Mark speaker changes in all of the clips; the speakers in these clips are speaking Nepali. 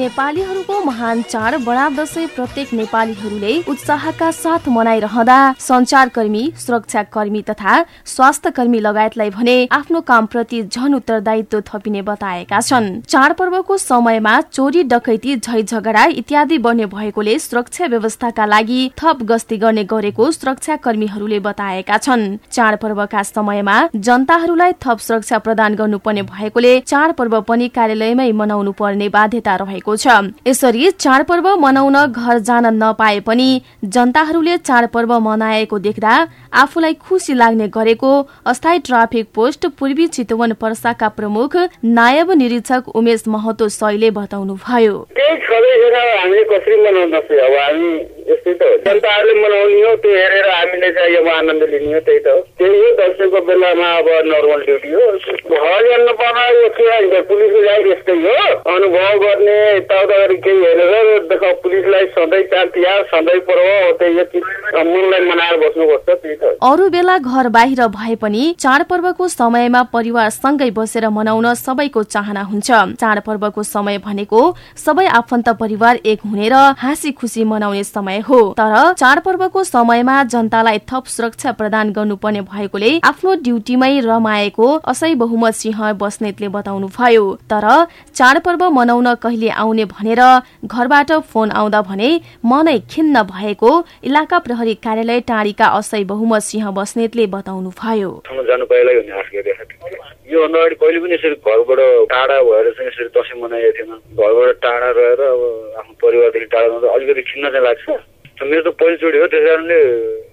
Speaker 1: नेपालीहरूको महान चाड बडा दशैं प्रत्येक नेपालीहरूले उत्साहका साथ मनाइरहँदा संचारकर्मी सुरक्षाकर्मी तथा स्वास्थ्य कर्मी लगायतलाई भने आफ्नो कामप्रति झन उत्तरदायित्व थपिने बताएका छन्। चाडपर्वको समयमा चोरी डकैती झै झगडा इत्यादि बढ्ने भएकोले सुरक्षा व्यवस्थाका लागि थप गस्ती गर्ने गरेको सुरक्षा कर्मीहरूले बताएका छन्। चाडपर्वका समयमा जनताहरूलाई थप सुरक्षा प्रदान गर्नुपर्ने भएकोले चाडपर्व पनि कार्यालयमै मनाउनु पर्ने बाध्यता रहेको छ। यसरी चाडपर्व मनाउन घर जान नपाए पनि जनताहरूले चाडपर्व मनाएको देख्दा आफूलाई खुसी लाग्ने गरेको अस्थायी ट्राफिक पोस्ट पूर्वी चितवन पर्साका प्रमुख नायब निरीक्षक उमेश महतो सैले बताउनुभयो।
Speaker 2: हामीले कसरी मनाउन अब हामी यस्तै त हो जनताहरूले मनाउने हो त्यो हेरेर हामीले चाहिँ अब आनन्द लिने हो त्यही त हो। त्यही हो दसैँको बेलामा अब नर्मल ड्युटी हो। घर जान्न पर्दा यो के भन्छ पुलिसको लागि यस्तै हो। अनुभव गर्ने यताउता केही हेरेर देख पुलिसलाई सधैँ चाड तिहार सधैँ पर्व हो त्यही मनलाई मनाएर बस्नुपर्छ त्यही त
Speaker 1: अरू बेला घर बाहिर भए पनि चाडपर्वको समयमा परिवारसँगै बसेर मनाउन सबैको चाहना हुन्छ। चाडपर्वको समय भनेको सबै आफन्त परिवार एक हुने र हाँसी खुसी मनाउने समय हो। तर चाडपर्वको समयमा जनतालाई थप सुरक्षा प्रदान गर्नुपर्ने भएकोले आफ्नो ड्युटीमै रमाएको असै बहुमत सिंह बस्नेतले बताउनुभयो। तर चाडपर्व मनाउन कहिले आउने भनेर घरबाट फोन आउँदा भने मनै खिन्न भएको इलाका प्रहरी कार्यालय टाढीका असै बहुमत सिंह बस्नेतले बताउनुभयो।
Speaker 2: यो अगाडि कहिले पनि यसरी घरबाट टाढा भएर चाहिँ यसरी दसैँ मनाएको थिएन। घरबाट टाढा रहेर अब आफ्नो परिवारदेखि टाढा अलिकति खिन्न चाहिँ लाग्छ। मेरो त पहिलोचोटि हो त्यस कारणले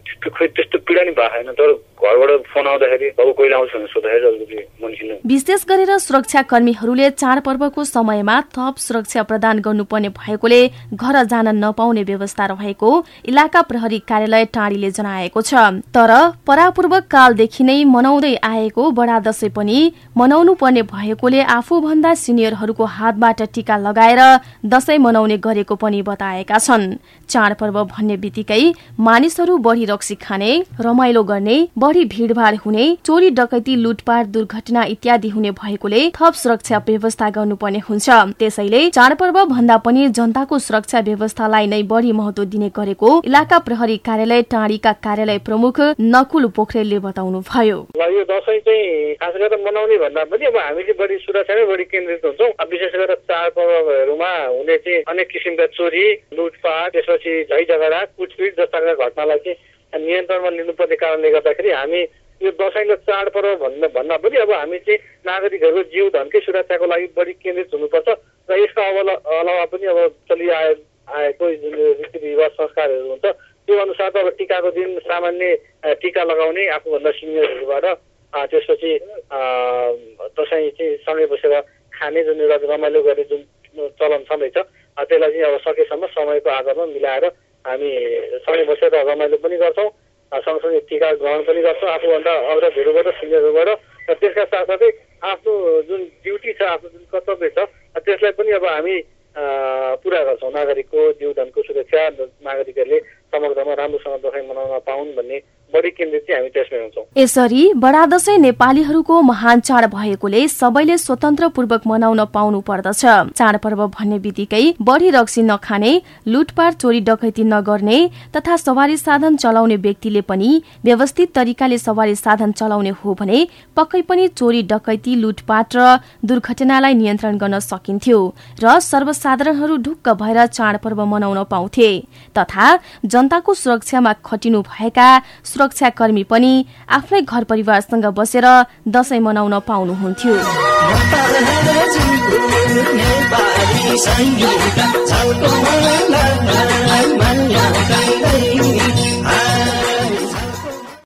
Speaker 2: त्यस्तो खोइ त्यस्तो पीडा नि भएको छैन तर घरबाट फोन आउँदाखेरि अब कहिले आउँछ भने सोद्धाखेरि अलिकति मन
Speaker 1: विशेष गरेर सुरक्षा कर्मीहरूले चाडपर्वको समयमा थप सुरक्षा प्रदान गर्नुपर्ने भएकोले घर जान नपाउने व्यवस्था रहेको इलाका प्रहरी कार्यालय टाढीले जनाएको छ तर परापूर्वक कालदेखि नै मनाउँदै आएको बडा दशैं पनि मनाउनु पर्ने भएकोले आफूभन्दा सिनियरहरूको हातबाट टीका लगाएर दशैं मनाउने गरेको पनि बताएका छन् चाडपर्व भन्ने बित्तिकै मानिसहरू बढी रक्सी खाने रमाइलो गर्ने बढ़ी भीड़भाड़ हुने चोरी डकैती लुटपाट दुर्घटना इत्यादि हुने भएकोले थप सुरक्षा व्यवस्था गर्नुपर्ने हुन्छ। त्यसैले चाडपर्व भन्दा पनि जनताको सुरक्षा व्यवस्थालाई नै बढ़ी महत्व दिने गरेको इलाका प्रहरी कार्यालय टाढीका कार्यालय प्रमुख नकुल पोखरेलले बताउनु भयो
Speaker 2: विशेष गरेर चाडपर्वहरूमा हुने चाहिँ अनेक किसिमका चोरी लुटपाट त्यसपछि झै झगडा कुटपिट जस्ता घटनालाई चाहिँ नियन्त्रणमा लिनुपर्ने कारणले गर्दाखेरि हामी यो दसैँको चाडपर्व भन्न भन्दा पनि अब हामी चाहिँ नागरिकहरूको जीव धनकै सुरक्षाको लागि बढी केन्द्रित हुनुपर्छ र यसको अलावा पनि अब चलिआए आएको जुन रीतिरिवाज संस्कारहरू हुन्छ त्यो अनुसार अब टिकाको दिन सामान्य टिका लगाउने आफूभन्दा सिनियरहरूबाट त्यसपछि दसैँ चाहिँ सँगै बसेर खाने जुन एउटा रमाइलो गर्ने जुन चलन छँदैछ त्यसलाई चाहिँ अब सकेसम्म समयको आधारमा मिलाएर हामी सँगै बसेर रमाइलो पनि गर्छौँ सँगसँगै टिका ग्रहण पनि गर्छौँ आफूभन्दा अग्रजहरूबाट सिनियरहरूबाट। र त्यसका साथसाथै आफ्नो जुन ड्युटी छ आफ्नो जुन कर्तव्य छ त्यसलाई पनि अब हामी पुरा गर्छौँ। नागरिकको जीवधनको सुरक्षा नागरिकहरूले समग्रमा राम्रोसँग दसैँ मनाउन पाउन् भन्ने
Speaker 1: यसरी बडा दशैं नेपालीहरूको महान चाड भएकोले सबैले स्वतन्त्र पूर्वक मनाउन पाउनु पर्दछ। चाडपर्व भन्ने बित्तिकै बढी रक्सी नखाने लुटपाट चोरी डकैती नगर्ने तथा सवारी साधन चलाउने व्यक्तिले पनि व्यवस्थित तरिकाले सवारी साधन चलाउने हो भने पक्कै पनि चोरी डकैती लुटपाट र दुर्घटनालाई नियन्त्रण गर्न सकिन्थ्यो र सर्वसाधारणहरू ढुक्क भएर चाडपर्व मनाउन पाउँथे तथा जनताको सुरक्षामा खटिनु भएका सुरक्षाकर्मी पनि आफ्नै घर परिवारसँग बसेर दशैं मनाउन पाउनुहुन्थ्यो।